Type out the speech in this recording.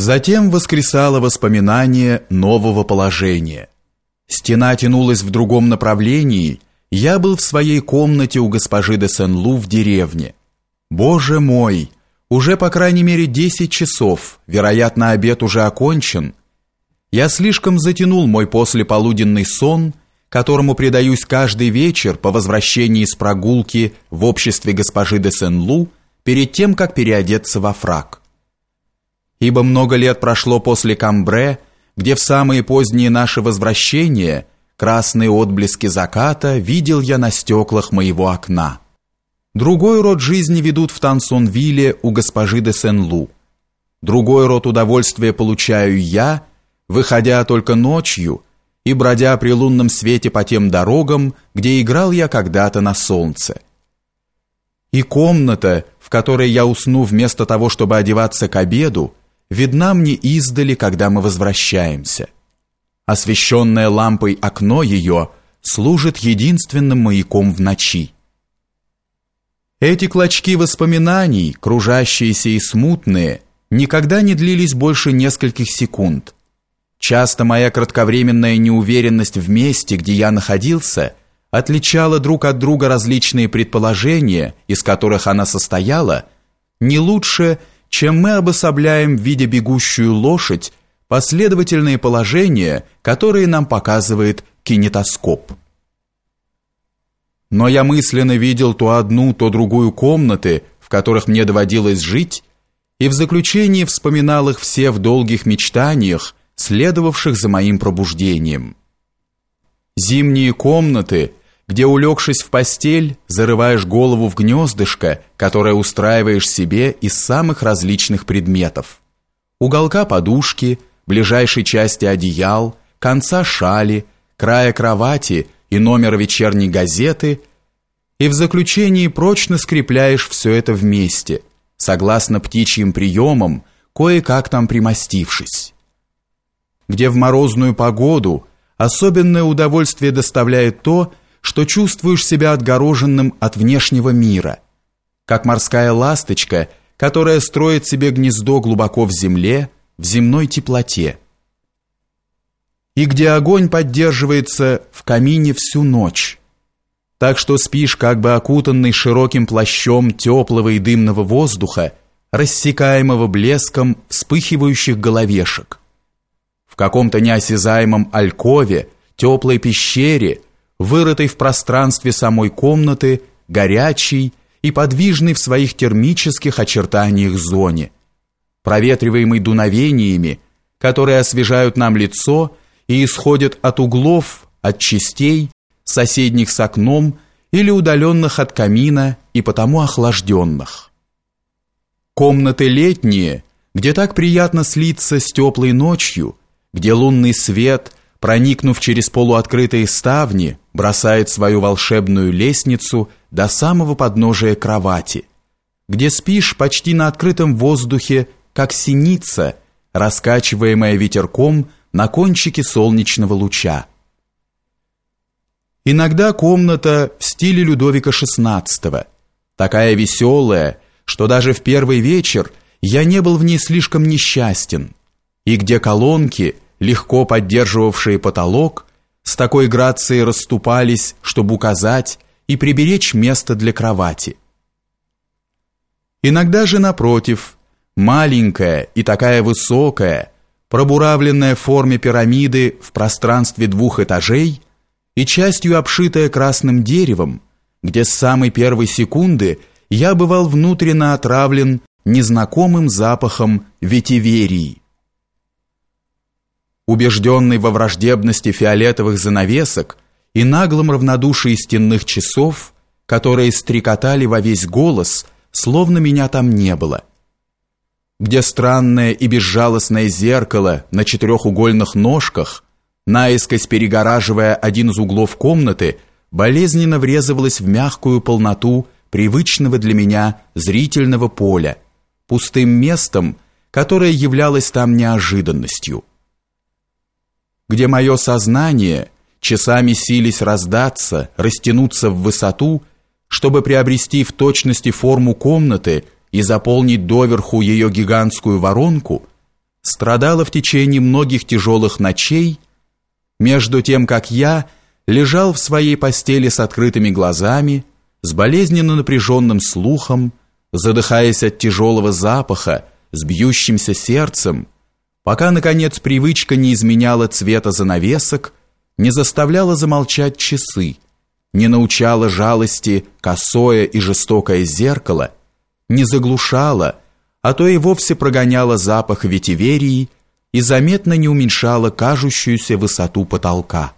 Затем воскресало воспоминание нового положения. Стена тянулась в другом направлении, я был в своей комнате у госпожи де Сен-Лу в деревне. Боже мой, уже по крайней мере 10 часов, вероятно, обед уже окончен. Я слишком затянул мой послеполуденный сон, которому предаюсь каждый вечер по возвращении с прогулки в обществе госпожи де Сен-Лу перед тем, как переодеться во фрак ибо много лет прошло после Камбре, где в самые поздние наши возвращения красные отблески заката видел я на стеклах моего окна. Другой род жизни ведут в Тансонвилле у госпожи де Сен-Лу. Другой род удовольствия получаю я, выходя только ночью и бродя при лунном свете по тем дорогам, где играл я когда-то на солнце. И комната, в которой я усну вместо того, чтобы одеваться к обеду, видна мне издали, когда мы возвращаемся. Освещенное лампой окно ее служит единственным маяком в ночи. Эти клочки воспоминаний, кружащиеся и смутные, никогда не длились больше нескольких секунд. Часто моя кратковременная неуверенность в месте, где я находился, отличала друг от друга различные предположения, из которых она состояла, не лучше, чем мы обособляем в виде бегущую лошадь последовательные положения, которые нам показывает кинетоскоп. Но я мысленно видел то одну, то другую комнаты, в которых мне доводилось жить, и в заключении вспоминал их все в долгих мечтаниях, следовавших за моим пробуждением. Зимние комнаты, где, улегшись в постель, зарываешь голову в гнездышко, которое устраиваешь себе из самых различных предметов. Уголка подушки, ближайшей части одеял, конца шали, края кровати и номера вечерней газеты, и в заключении прочно скрепляешь все это вместе, согласно птичьим приемам, кое-как там примостившись. Где в морозную погоду особенное удовольствие доставляет то, что чувствуешь себя отгороженным от внешнего мира, как морская ласточка, которая строит себе гнездо глубоко в земле, в земной теплоте. И где огонь поддерживается в камине всю ночь, так что спишь как бы окутанный широким плащом теплого и дымного воздуха, рассекаемого блеском вспыхивающих головешек. В каком-то неосязаемом алькове, теплой пещере – вырытой в пространстве самой комнаты, горячий и подвижный в своих термических очертаниях зоне, проветриваемый дуновениями, которые освежают нам лицо и исходят от углов, от частей, соседних с окном или удаленных от камина и потому охлажденных. Комнаты летние, где так приятно слиться с теплой ночью, где лунный свет – проникнув через полуоткрытые ставни, бросает свою волшебную лестницу до самого подножия кровати, где спишь почти на открытом воздухе, как синица, раскачиваемая ветерком на кончике солнечного луча. Иногда комната в стиле Людовика XVI, такая веселая, что даже в первый вечер я не был в ней слишком несчастен, и где колонки – легко поддерживавшие потолок, с такой грацией расступались, чтобы указать и приберечь место для кровати. Иногда же напротив, маленькая и такая высокая, пробуравленная в форме пирамиды в пространстве двух этажей и частью обшитая красным деревом, где с самой первой секунды я бывал внутренно отравлен незнакомым запахом ветиверии убежденный во враждебности фиолетовых занавесок и наглом равнодушии стенных часов, которые стрекотали во весь голос, словно меня там не было. Где странное и безжалостное зеркало на четырехугольных ножках, наискось перегораживая один из углов комнаты, болезненно врезывалось в мягкую полноту привычного для меня зрительного поля, пустым местом, которое являлось там неожиданностью где мое сознание часами сились раздаться, растянуться в высоту, чтобы приобрести в точности форму комнаты и заполнить доверху ее гигантскую воронку, страдала в течение многих тяжелых ночей, между тем, как я лежал в своей постели с открытыми глазами, с болезненно напряженным слухом, задыхаясь от тяжелого запаха, с бьющимся сердцем, пока, наконец, привычка не изменяла цвета занавесок, не заставляла замолчать часы, не научала жалости косое и жестокое зеркало, не заглушала, а то и вовсе прогоняла запах ветиверии и заметно не уменьшала кажущуюся высоту потолка.